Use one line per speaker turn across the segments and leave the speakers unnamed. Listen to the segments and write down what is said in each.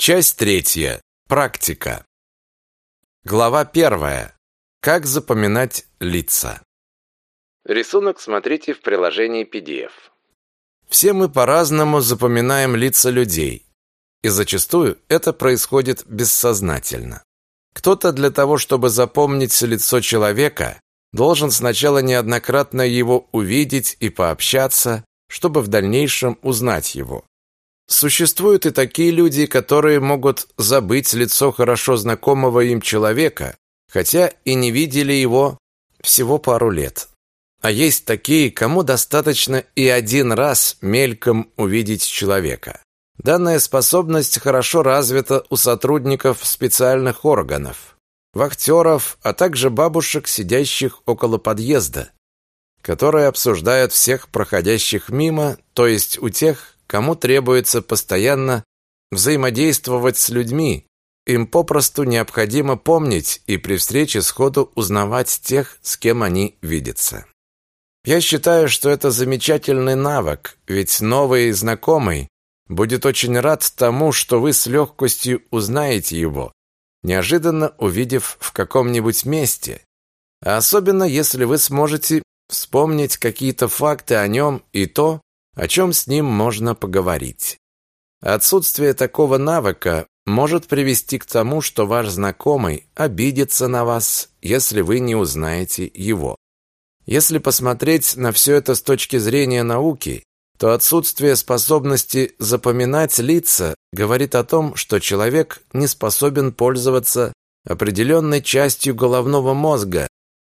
Часть третья. Практика. Глава первая. Как запоминать лица.
Рисунок смотрите в приложении PDF.
Все мы по-разному запоминаем лица людей, и зачастую это происходит бессознательно. Кто-то для того, чтобы запомнить лицо человека, должен сначала неоднократно его увидеть и пообщаться, чтобы в дальнейшем узнать его. Существуют и такие люди, которые могут забыть лицо хорошо знакомого им человека, хотя и не видели его всего пару лет. А есть такие, кому достаточно и один раз мельком увидеть человека. Данная способность хорошо развита у сотрудников специальных органов, вахтеров, а также бабушек, сидящих около подъезда, которые обсуждают всех проходящих мимо, то есть у тех, кому требуется постоянно взаимодействовать с людьми, им попросту необходимо помнить и при встрече сходу узнавать тех, с кем они видятся. Я считаю, что это замечательный навык, ведь новый знакомый будет очень рад тому, что вы с легкостью узнаете его, неожиданно увидев в каком-нибудь месте, а особенно если вы сможете вспомнить какие-то факты о нем и то, о чем с ним можно поговорить. Отсутствие такого навыка может привести к тому, что ваш знакомый обидится на вас, если вы не узнаете его. Если посмотреть на все это с точки зрения науки, то отсутствие способности запоминать лица говорит о том, что человек не способен пользоваться определенной частью головного мозга,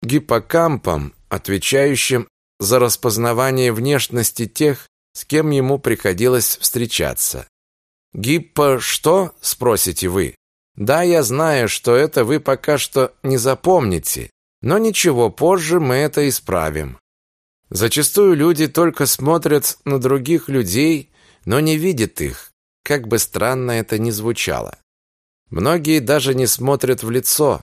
гиппокампом, отвечающим за распознавание внешности тех, с кем ему приходилось встречаться. «Гиппо что?» – спросите вы. Да, я знаю, что это вы пока что не запомните, но ничего, позже мы это исправим. Зачастую люди только смотрят на других людей, но не видят их, как бы странно это ни звучало. Многие даже не смотрят в лицо,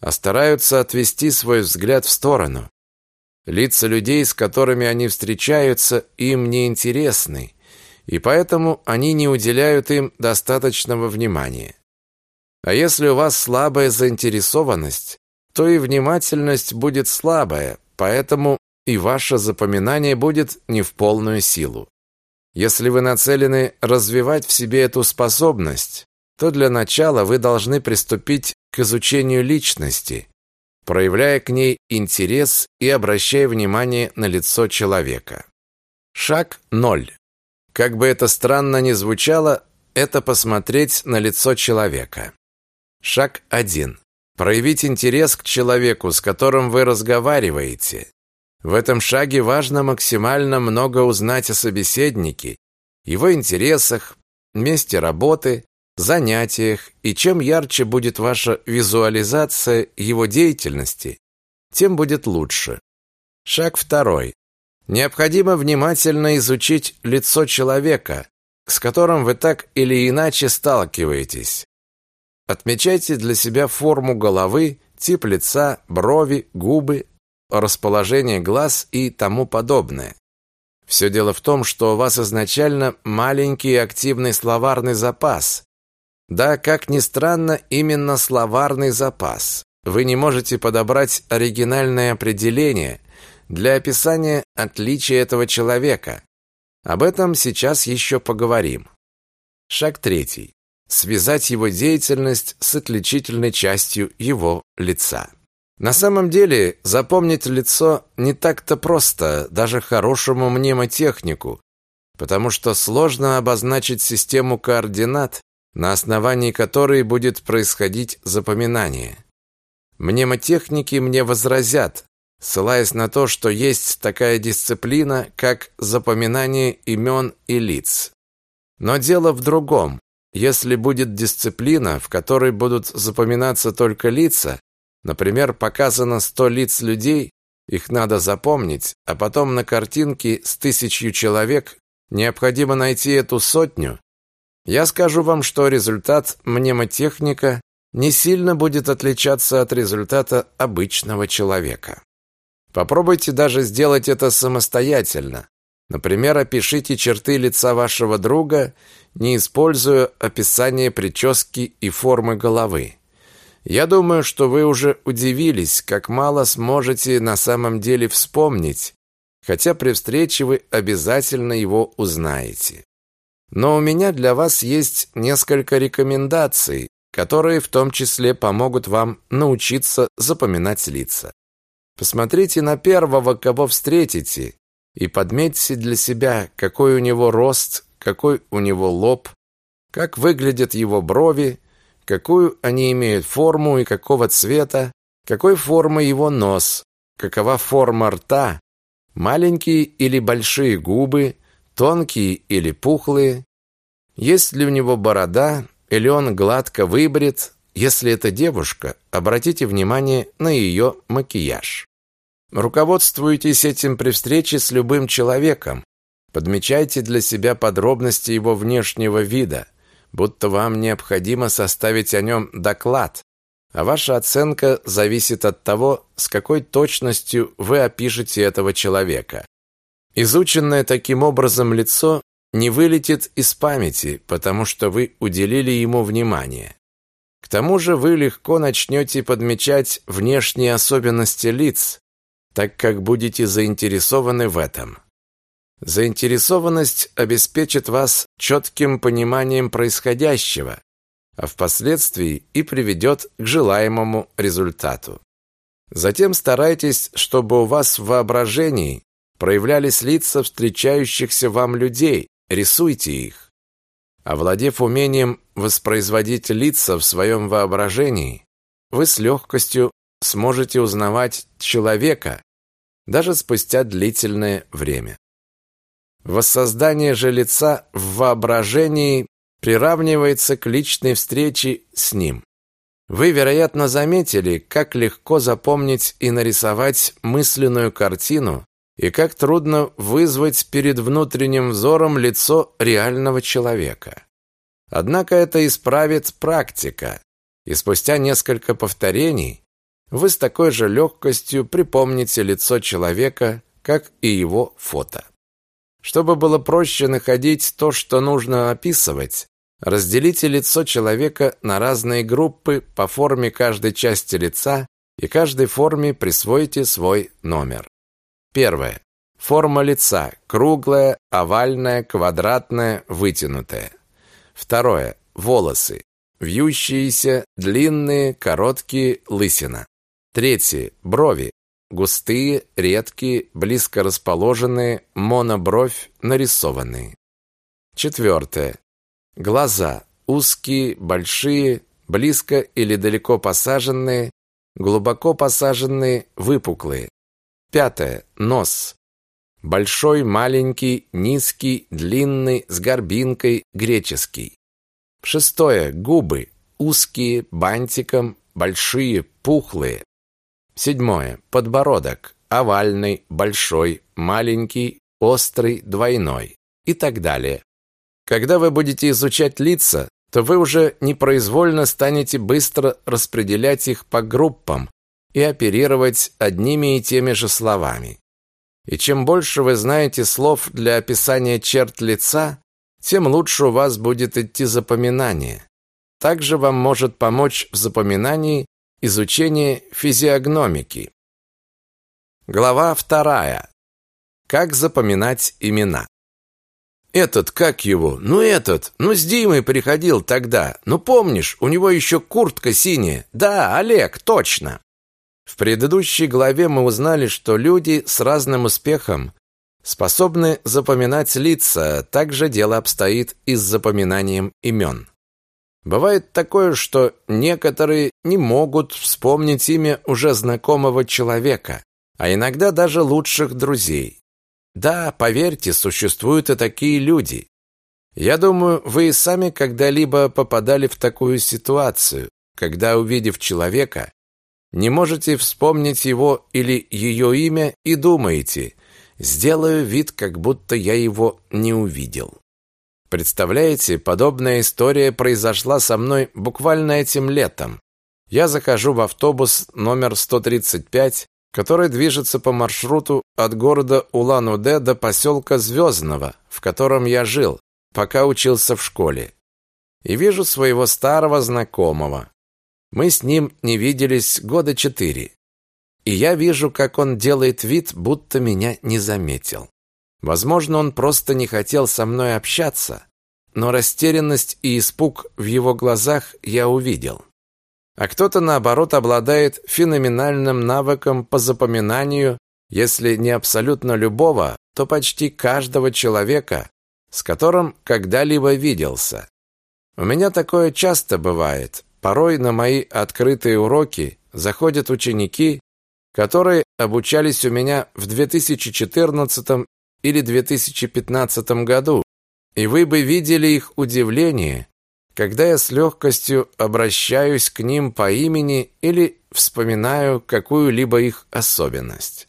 а стараются отвести свой взгляд в сторону. Лица людей, с которыми они встречаются, им не интересны, и поэтому они не уделяют им достаточного внимания. А если у вас слабая заинтересованность, то и внимательность будет слабая, поэтому и ваше запоминание будет не в полную силу. Если вы нацелены развивать в себе эту способность, то для начала вы должны приступить к изучению личности, проявляя к ней интерес и обращая внимание на лицо человека. Шаг 0. Как бы это странно ни звучало, это посмотреть на лицо человека. Шаг 1. Проявить интерес к человеку, с которым вы разговариваете. В этом шаге важно максимально много узнать о собеседнике, его интересах, месте работы, занятиях, и чем ярче будет ваша визуализация его деятельности, тем будет лучше. Шаг второй. Необходимо внимательно изучить лицо человека, с которым вы так или иначе сталкиваетесь. Отмечайте для себя форму головы, тип лица, брови, губы, расположение глаз и тому подобное. Все дело в том, что у вас изначально маленький активный словарный запас. Да, как ни странно, именно словарный запас. Вы не можете подобрать оригинальное определение для описания отличия этого человека. Об этом сейчас еще поговорим. Шаг третий связать его деятельность с отличительной частью его лица. На самом деле, запомнить лицо не так-то просто даже хорошему мнемотехнику, потому что сложно обозначить систему координат, на основании которой будет происходить запоминание. Мнемотехники мне возразят, ссылаясь на то, что есть такая дисциплина, как запоминание имен и лиц. Но дело в другом. Если будет дисциплина, в которой будут запоминаться только лица, например, показано 100 лиц людей, их надо запомнить, а потом на картинке с тысячью человек необходимо найти эту сотню, я скажу вам, что результат мнемотехника не сильно будет отличаться от результата обычного человека. Попробуйте даже сделать это самостоятельно. Например, опишите черты лица вашего друга, не используя описание прически и формы головы. Я думаю, что вы уже удивились, как мало сможете на самом деле вспомнить, хотя при встрече вы обязательно его узнаете. Но у меня для вас есть несколько рекомендаций, которые в том числе помогут вам научиться запоминать лица. Посмотрите на первого, кого встретите, и подметьте для себя, какой у него рост, какой у него лоб, как выглядят его брови, какую они имеют форму и какого цвета, какой формы его нос, какова форма рта, маленькие или большие губы, тонкие или пухлые, есть ли у него борода, или он гладко выбрит, если это девушка, обратите внимание на ее макияж. Руководствуйтесь этим при встрече с любым человеком. Подмечайте для себя подробности его внешнего вида, будто вам необходимо составить о нем доклад, а ваша оценка зависит от того, с какой точностью вы опишете этого человека. Изученное таким образом лицо не вылетит из памяти, потому что вы уделили ему внимание. К тому же вы легко начнете подмечать внешние особенности лиц, так как будете заинтересованы в этом. Заинтересованность обеспечит вас четким пониманием происходящего, а впоследствии и приведет к желаемому результату. Затем старайтесь, чтобы у вас в воображении проявлялись лица встречающихся вам людей, рисуйте их. Овладев умением воспроизводить лица в своем воображении, вы с легкостью сможете узнавать человека даже спустя длительное время. Воссоздание же лица в воображении приравнивается к личной встрече с ним. Вы, вероятно, заметили, как легко запомнить и нарисовать мысленную картину и как трудно вызвать перед внутренним взором лицо реального человека. Однако это исправит практика, и спустя несколько повторений вы с такой же легкостью припомните лицо человека, как и его фото. Чтобы было проще находить то, что нужно описывать, разделите лицо человека на разные группы по форме каждой части лица и каждой форме присвойте свой номер. Первое. Форма лица круглая, овальная, квадратная, вытянутая. Второе. Волосы вьющиеся, длинные, короткие, лысина. Третье. Брови. Густые, редкие, близко расположенные, монобровь, нарисованные. Четвертое. Глаза. Узкие, большие, близко или далеко посаженные, глубоко посаженные, выпуклые. Пятое. Нос. Большой, маленький, низкий, длинный, с горбинкой, греческий. Шестое. Губы. Узкие, бантиком, большие, пухлые. Седьмое. Подбородок. Овальный, большой, маленький, острый, двойной. И так далее. Когда вы будете изучать лица, то вы уже непроизвольно станете быстро распределять их по группам и оперировать одними и теми же словами. И чем больше вы знаете слов для описания черт лица, тем лучше у вас будет идти запоминание. Также вам может помочь в запоминании Изучение физиогномики. Глава вторая. Как запоминать имена. Этот, как его? Ну этот, ну с Димой приходил тогда. Ну помнишь, у него еще куртка синяя. Да, Олег, точно. В предыдущей главе мы узнали, что люди с разным успехом способны запоминать лица, также дело обстоит и с запоминанием имен. Бывает такое, что некоторые не могут вспомнить имя уже знакомого человека, а иногда даже лучших друзей. Да, поверьте, существуют и такие люди. Я думаю, вы и сами когда-либо попадали в такую ситуацию, когда, увидев человека, не можете вспомнить его или ее имя и думаете, сделаю вид, как будто я его не увидел. Представляете, подобная история произошла со мной буквально этим летом. Я захожу в автобус номер 135 который движется по маршруту от города Улан-Удэ до поселка Звездного, в котором я жил, пока учился в школе. И вижу своего старого знакомого. Мы с ним не виделись года четыре. И я вижу, как он делает вид, будто меня не заметил. Возможно, он просто не хотел со мной общаться, но растерянность и испуг в его глазах я увидел. А кто-то, наоборот, обладает феноменальным навыком по запоминанию, если не абсолютно любого, то почти каждого человека, с которым когда-либо виделся. У меня такое часто бывает. Порой на мои открытые уроки заходят ученики, которые обучались у меня в 2014 или 2015 году, и вы бы видели их удивление, когда я с легкостью обращаюсь к ним по имени или вспоминаю какую-либо их особенность.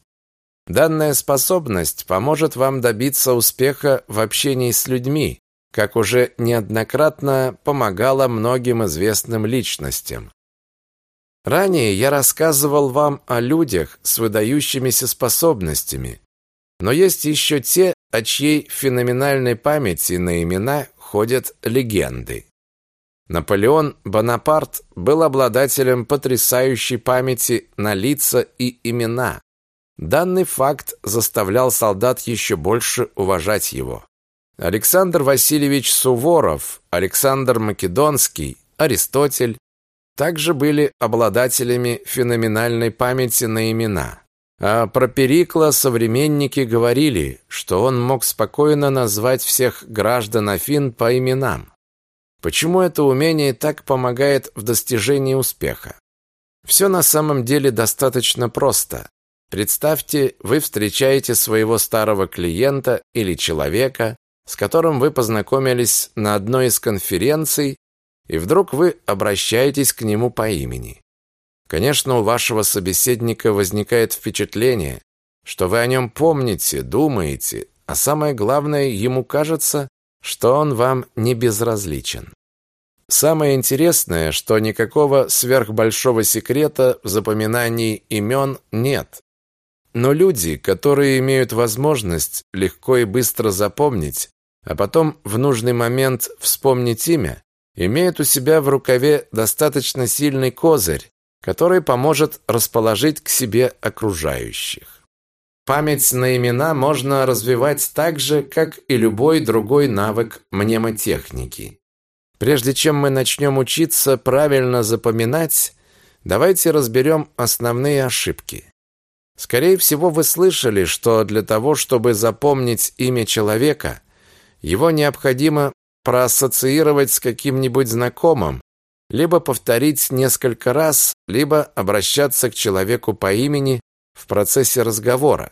Данная способность поможет вам добиться успеха в общении с людьми, как уже неоднократно помогала многим известным личностям. Ранее я рассказывал вам о людях с выдающимися способностями, но есть еще те, о чьей феноменальной памяти на имена ходят легенды. Наполеон Бонапарт был обладателем потрясающей памяти на лица и имена. Данный факт заставлял солдат еще больше уважать его. Александр Васильевич Суворов, Александр Македонский, Аристотель также были обладателями феноменальной памяти на имена. А про Перикла современники говорили, что он мог спокойно назвать всех граждан Афин по именам. Почему это умение так помогает в достижении успеха? Все на самом деле достаточно просто. Представьте, вы встречаете своего старого клиента или человека, с которым вы познакомились на одной из конференций, и вдруг вы обращаетесь к нему по имени. Конечно, у вашего собеседника возникает впечатление, что вы о нем помните, думаете, а самое главное, ему кажется, что он вам не безразличен. Самое интересное, что никакого сверхбольшого секрета в запоминании имен нет. Но люди, которые имеют возможность легко и быстро запомнить, а потом в нужный момент вспомнить имя, имеют у себя в рукаве достаточно сильный козырь, который поможет расположить к себе окружающих. Память на имена можно развивать так же, как и любой другой навык мнемотехники. Прежде чем мы начнем учиться правильно запоминать, давайте разберем основные ошибки. Скорее всего, вы слышали, что для того, чтобы запомнить имя человека, его необходимо проассоциировать с каким-нибудь знакомым, либо повторить несколько раз, либо обращаться к человеку по имени в процессе разговора.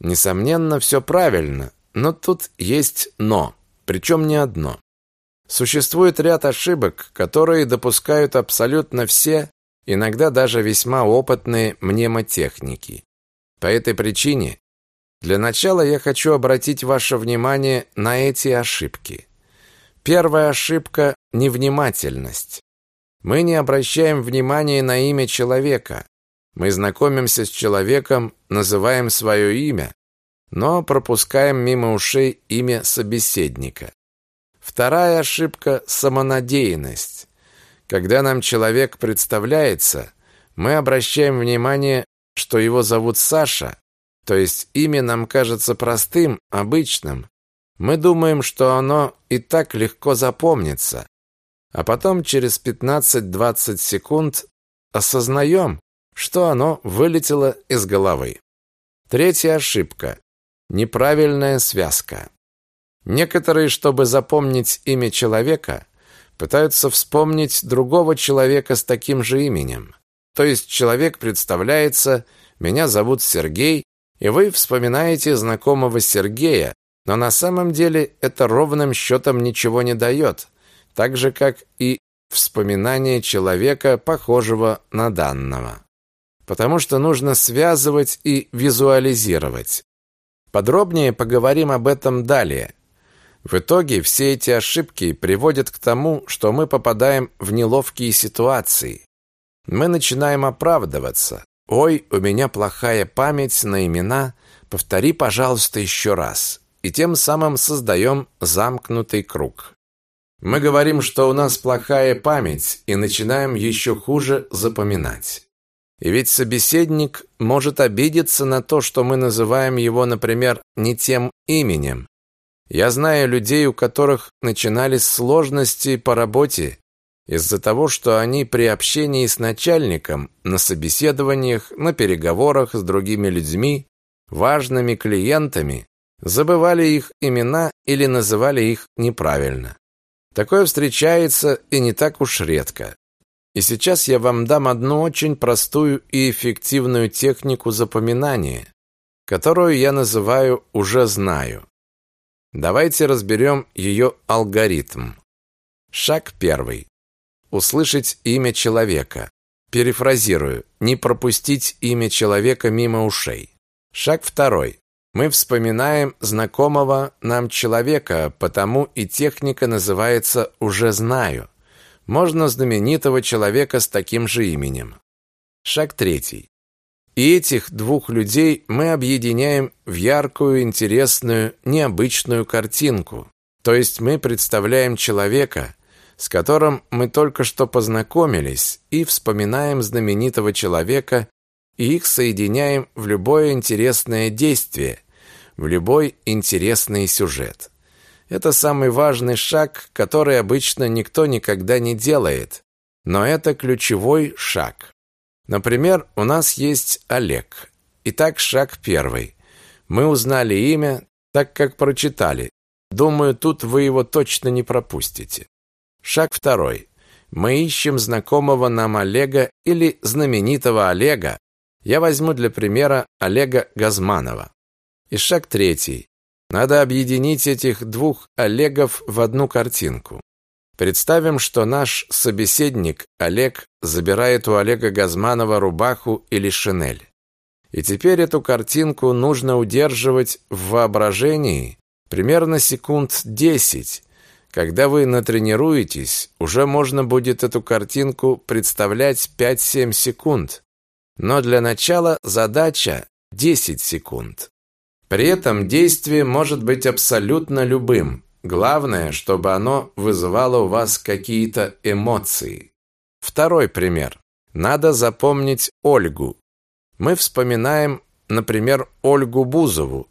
Несомненно, все правильно, но тут есть «но», причем не одно. Существует ряд ошибок, которые допускают абсолютно все, иногда даже весьма опытные мнемотехники. По этой причине для начала я хочу обратить ваше внимание на эти ошибки. Первая ошибка – невнимательность. Мы не обращаем внимания на имя человека. Мы знакомимся с человеком, называем свое имя, но пропускаем мимо ушей имя собеседника. Вторая ошибка – самонадеянность. Когда нам человек представляется, мы обращаем внимание, что его зовут Саша, то есть имя нам кажется простым, обычным. Мы думаем, что оно и так легко запомнится, а потом через 15-20 секунд осознаем, что оно вылетело из головы. Третья ошибка. Неправильная связка. Некоторые, чтобы запомнить имя человека, пытаются вспомнить другого человека с таким же именем. То есть человек представляется «меня зовут Сергей», и вы вспоминаете знакомого Сергея, но на самом деле это ровным счетом ничего не дает так же, как и вспоминание человека, похожего на данного. Потому что нужно связывать и визуализировать. Подробнее поговорим об этом далее. В итоге все эти ошибки приводят к тому, что мы попадаем в неловкие ситуации. Мы начинаем оправдываться. «Ой, у меня плохая память на имена, повтори, пожалуйста, еще раз». И тем самым создаем замкнутый круг. Мы говорим, что у нас плохая память, и начинаем еще хуже запоминать. И ведь собеседник может обидеться на то, что мы называем его, например, не тем именем. Я знаю людей, у которых начинались сложности по работе из-за того, что они при общении с начальником, на собеседованиях, на переговорах с другими людьми, важными клиентами, забывали их имена или называли их неправильно. Такое встречается и не так уж редко. И сейчас я вам дам одну очень простую и эффективную технику запоминания, которую я называю «уже знаю». Давайте разберем ее алгоритм. Шаг первый. Услышать имя человека. Перефразирую. Не пропустить имя человека мимо ушей. Шаг второй. Мы вспоминаем знакомого нам человека, потому и техника называется «уже знаю». Можно знаменитого человека с таким же именем. Шаг третий. И этих двух людей мы объединяем в яркую, интересную, необычную картинку. То есть мы представляем человека, с которым мы только что познакомились, и вспоминаем знаменитого человека, и их соединяем в любое интересное действие, в любой интересный сюжет. Это самый важный шаг, который обычно никто никогда не делает, но это ключевой шаг. Например, у нас есть Олег. Итак, шаг первый. Мы узнали имя, так как прочитали. Думаю, тут вы его точно не пропустите. Шаг второй. Мы ищем знакомого нам Олега или знаменитого Олега. Я возьму для примера Олега Газманова. И шаг третий. Надо объединить этих двух Олегов в одну картинку. Представим, что наш собеседник Олег забирает у Олега Газманова рубаху или шинель. И теперь эту картинку нужно удерживать в воображении примерно секунд 10. Когда вы натренируетесь, уже можно будет эту картинку представлять 5-7 секунд. Но для начала задача 10 секунд. При этом действие может быть абсолютно любым. Главное, чтобы оно вызывало у вас какие-то эмоции. Второй пример. Надо запомнить Ольгу. Мы вспоминаем, например, Ольгу Бузову,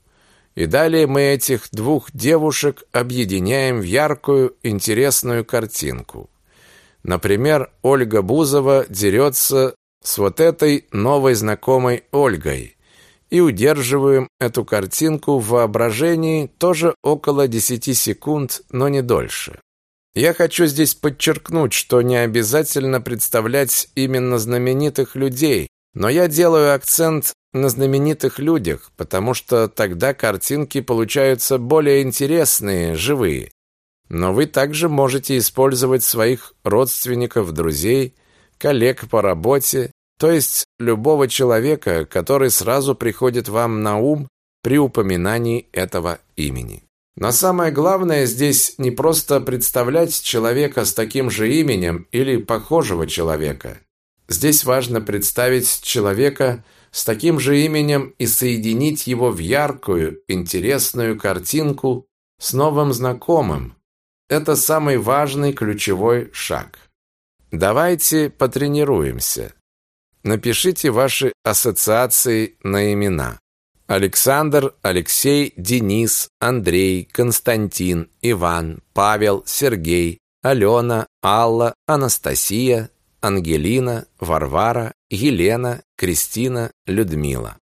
и далее мы этих двух девушек объединяем в яркую, интересную картинку. Например, Ольга Бузова дерется с вот этой новой знакомой Ольгой и удерживаем эту картинку в воображении тоже около 10 секунд, но не дольше. Я хочу здесь подчеркнуть, что не обязательно представлять именно знаменитых людей, но я делаю акцент на знаменитых людях, потому что тогда картинки получаются более интересные, живые. Но вы также можете использовать своих родственников, друзей, коллег по работе то есть любого человека, который сразу приходит вам на ум при упоминании этого имени. Но самое главное здесь не просто представлять человека с таким же именем или похожего человека. Здесь важно представить человека с таким же именем и соединить его в яркую, интересную картинку с новым знакомым. Это самый важный ключевой шаг. Давайте потренируемся. Напишите ваши ассоциации на имена. Александр, Алексей, Денис, Андрей, Константин, Иван, Павел, Сергей, Алена, Алла, Анастасия, Ангелина, Варвара, Елена, Кристина, Людмила.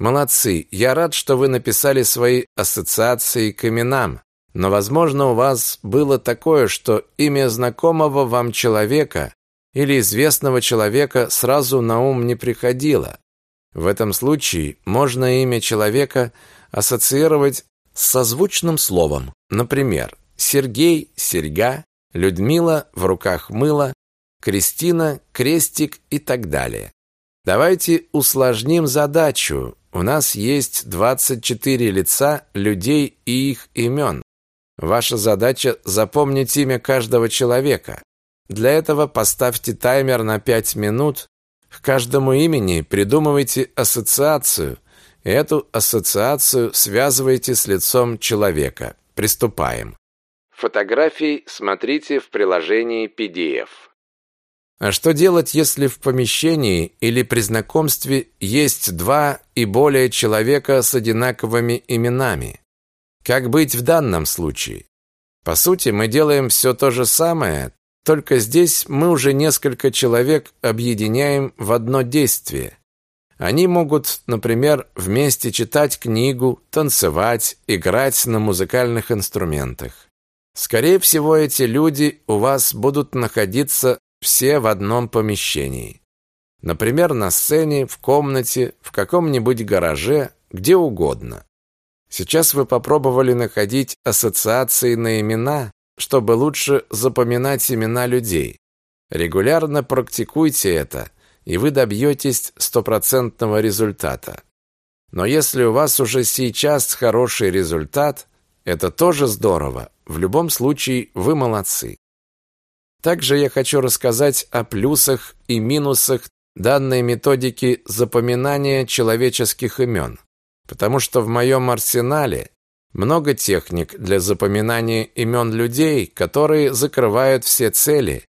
Молодцы, я рад, что вы написали свои ассоциации к именам, но, возможно, у вас было такое, что имя знакомого вам человека или известного человека сразу на ум не приходило. В этом случае можно имя человека ассоциировать с созвучным словом. Например, Сергей – серьга, Людмила – в руках мыло, Кристина – крестик и так далее. Давайте усложним задачу. У нас есть 24 лица людей и их имен. Ваша задача – запомнить имя каждого человека. Для этого поставьте таймер на 5 минут, К каждому имени придумывайте ассоциацию, эту ассоциацию связывайте с лицом человека. Приступаем.
Фотографии смотрите в приложении PDF.
А что делать, если в помещении или при знакомстве есть два и более человека с одинаковыми именами? Как быть в данном случае? По сути, мы делаем все то же самое, только здесь мы уже несколько человек объединяем в одно действие. Они могут, например, вместе читать книгу, танцевать, играть на музыкальных инструментах. Скорее всего, эти люди у вас будут находиться все в одном помещении. Например, на сцене, в комнате, в каком-нибудь гараже, где угодно. Сейчас вы попробовали находить ассоциации на имена, чтобы лучше запоминать имена людей. Регулярно практикуйте это, и вы добьетесь стопроцентного результата. Но если у вас уже сейчас хороший результат, это тоже здорово. В любом случае, вы молодцы. Также я хочу рассказать о плюсах и минусах данной методики запоминания человеческих имен потому что в моем арсенале много техник для запоминания имен людей, которые закрывают все цели,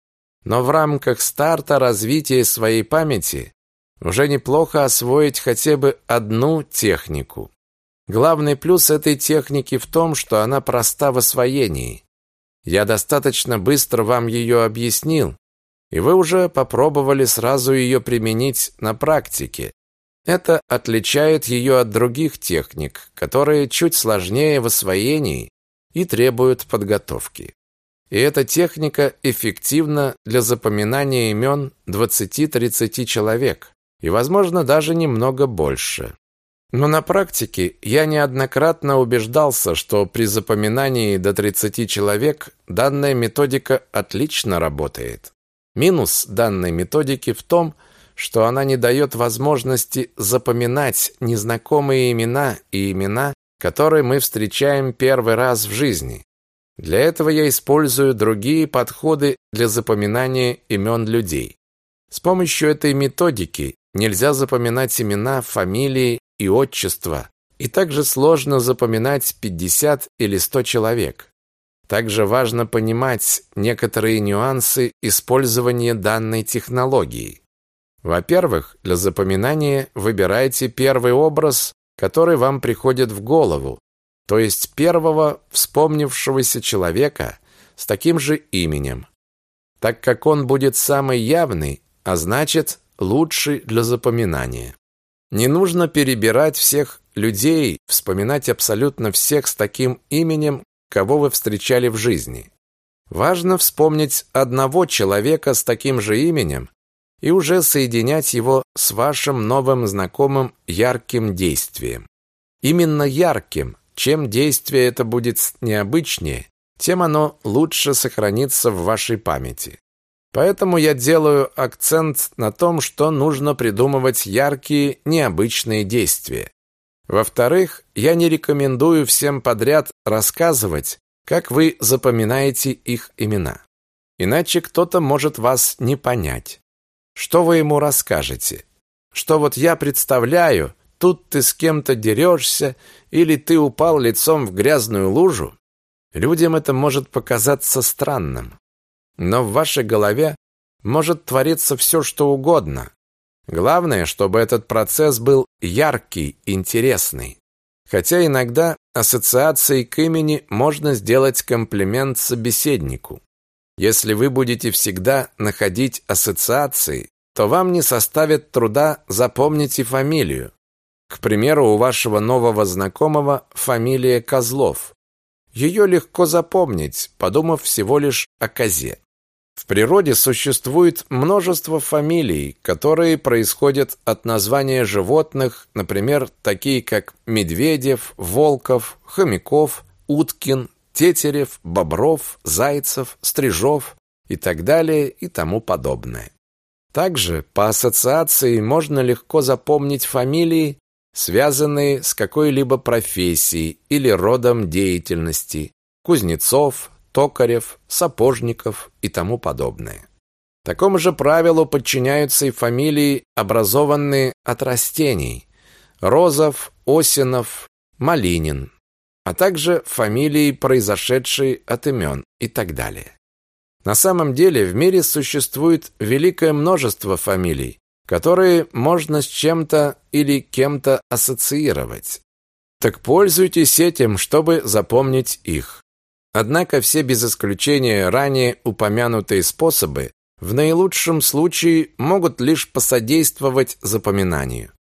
но в рамках старта развития своей памяти уже неплохо освоить хотя бы одну технику. Главный плюс этой техники в том, что она проста в освоении. Я достаточно быстро вам ее объяснил, и вы уже попробовали сразу ее применить на практике. Это отличает ее от других техник, которые чуть сложнее в освоении и требуют подготовки. И эта техника эффективна для запоминания имен 20-30 человек, и, возможно, даже немного больше. Но на практике я неоднократно убеждался, что при запоминании до 30 человек данная методика отлично работает. Минус данной методики в том, что она не дает возможности запоминать незнакомые имена и имена, которые мы встречаем первый раз в жизни. Для этого я использую другие подходы для запоминания имен людей. С помощью этой методики нельзя запоминать имена, фамилии и отчества, и также сложно запоминать 50 или 100 человек. Также важно понимать некоторые нюансы использования данной технологии. Во-первых, для запоминания выбирайте первый образ, который вам приходит в голову, то есть первого вспомнившегося человека с таким же именем, так как он будет самый явный, а значит, лучший для запоминания. Не нужно перебирать всех людей, вспоминать абсолютно всех с таким именем, кого вы встречали в жизни. Важно вспомнить одного человека с таким же именем, и уже соединять его с вашим новым знакомым ярким действием. Именно ярким, чем действие это будет необычнее, тем оно лучше сохранится в вашей памяти. Поэтому я делаю акцент на том, что нужно придумывать яркие, необычные действия. Во-вторых, я не рекомендую всем подряд рассказывать, как вы запоминаете их имена. Иначе кто-то может вас не понять. Что вы ему расскажете? Что вот я представляю, тут ты с кем-то дерешься или ты упал лицом в грязную лужу? Людям это может показаться странным. Но в вашей голове может твориться все, что угодно. Главное, чтобы этот процесс был яркий, интересный. Хотя иногда ассоциацией к имени можно сделать комплимент собеседнику. Если вы будете всегда находить ассоциации, то вам не составит труда запомнить и фамилию. К примеру, у вашего нового знакомого фамилия Козлов. Ее легко запомнить, подумав всего лишь о козе. В природе существует множество фамилий, которые происходят от названия животных, например, такие как Медведев, Волков, Хомяков, Уткин, Тетерев, Бобров, Зайцев, Стрижов и так далее и тому подобное. Также по ассоциации можно легко запомнить фамилии, связанные с какой-либо профессией или родом деятельности: Кузнецов, Токарев, Сапожников и тому подобное. Такому же правилу подчиняются и фамилии, образованные от растений – Розов, Осинов, Малинин, а также фамилии, произошедшие от имен и так далее. На самом деле в мире существует великое множество фамилий, которые можно с чем-то или кем-то ассоциировать. Так пользуйтесь этим, чтобы запомнить их. Однако все без исключения ранее упомянутые способы в наилучшем случае могут лишь посодействовать запоминанию.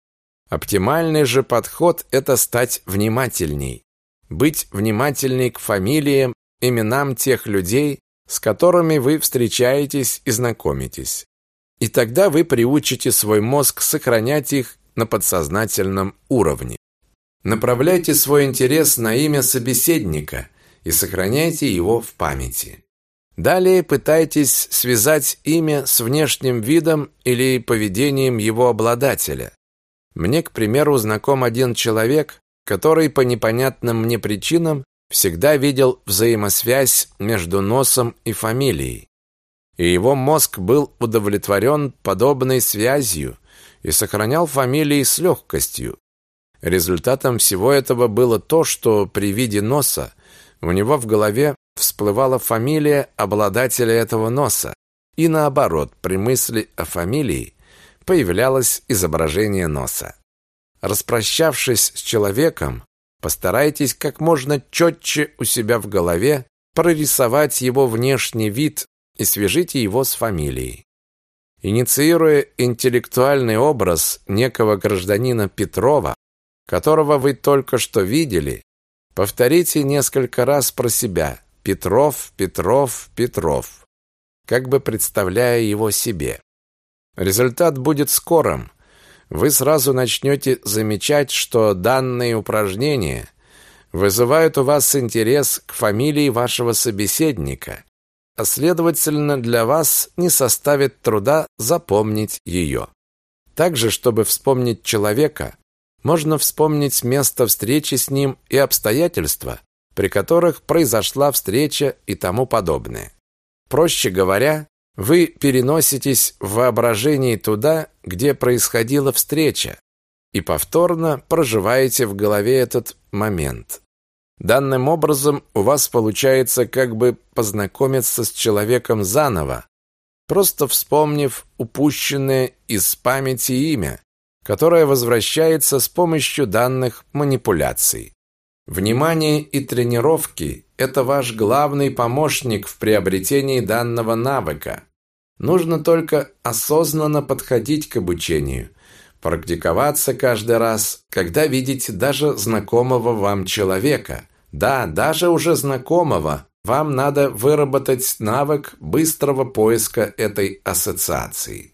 Оптимальный же подход – это стать внимательней. Быть внимательней к фамилиям, именам тех людей, с которыми вы встречаетесь и знакомитесь. И тогда вы приучите свой мозг сохранять их на подсознательном уровне. Направляйте свой интерес на имя собеседника и сохраняйте его в памяти. Далее пытайтесь связать имя с внешним видом или поведением его обладателя. Мне, к примеру, знаком один человек, который по непонятным мне причинам всегда видел взаимосвязь между носом и фамилией. И его мозг был удовлетворен подобной связью и сохранял фамилии с легкостью. Результатом всего этого было то, что при виде носа у него в голове всплывала фамилия обладателя этого носа, и наоборот, при мысли о фамилии появлялось изображение носа. Распрощавшись с человеком, Постарайтесь как можно четче у себя в голове прорисовать его внешний вид и свяжите его с фамилией. Инициируя интеллектуальный образ некого гражданина Петрова, которого вы только что видели, повторите несколько раз про себя «Петров, Петров, Петров», как бы представляя его себе. Результат будет скорым – вы сразу начнете замечать, что данные упражнения вызывают у вас интерес к фамилии вашего собеседника, а следовательно для вас не составит труда запомнить ее. Также, чтобы вспомнить человека, можно вспомнить место встречи с ним и обстоятельства, при которых произошла встреча и тому подобное. Проще говоря, вы переноситесь в воображении туда, где происходила встреча, и повторно проживаете в голове этот момент. Данным образом у вас получается как бы познакомиться с человеком заново, просто вспомнив упущенное из памяти имя, которое возвращается с помощью данных манипуляций. Внимание и тренировки – это ваш главный помощник в приобретении данного навыка. Нужно только осознанно подходить к обучению, практиковаться каждый раз, когда видите даже знакомого вам человека. Да, даже уже знакомого. Вам надо выработать навык быстрого поиска этой ассоциации.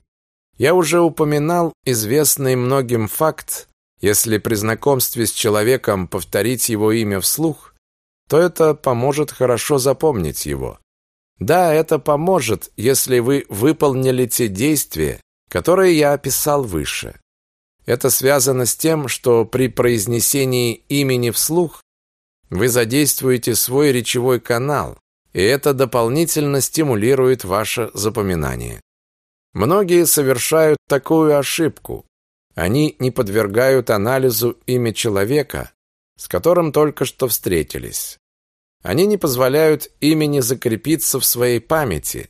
Я уже упоминал известный многим факт, если при знакомстве с человеком повторить его имя вслух, то это поможет хорошо запомнить его. Да, это поможет, если вы выполнили те действия, которые я описал выше. Это связано с тем, что при произнесении имени вслух вы задействуете свой речевой канал, и это дополнительно стимулирует ваше запоминание. Многие совершают такую ошибку. Они не подвергают анализу имя человека, с которым только что встретились. Они не позволяют имени закрепиться в своей памяти,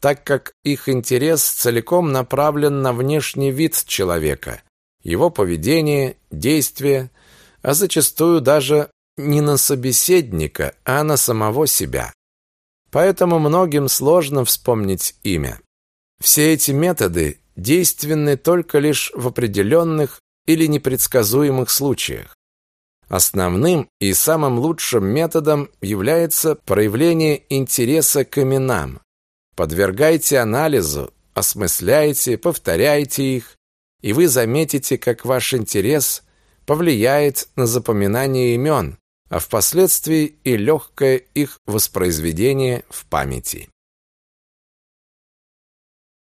так как их интерес целиком направлен на внешний вид человека, его поведение, действия, а зачастую даже не на собеседника, а на самого себя. Поэтому многим сложно вспомнить имя. Все эти методы действенны только лишь в определенных или непредсказуемых случаях. Основным и самым лучшим методом является проявление интереса к именам. Подвергайте анализу, осмысляйте, повторяйте их, и вы заметите, как ваш интерес повлияет на запоминание имен, а впоследствии и легкое их воспроизведение в памяти.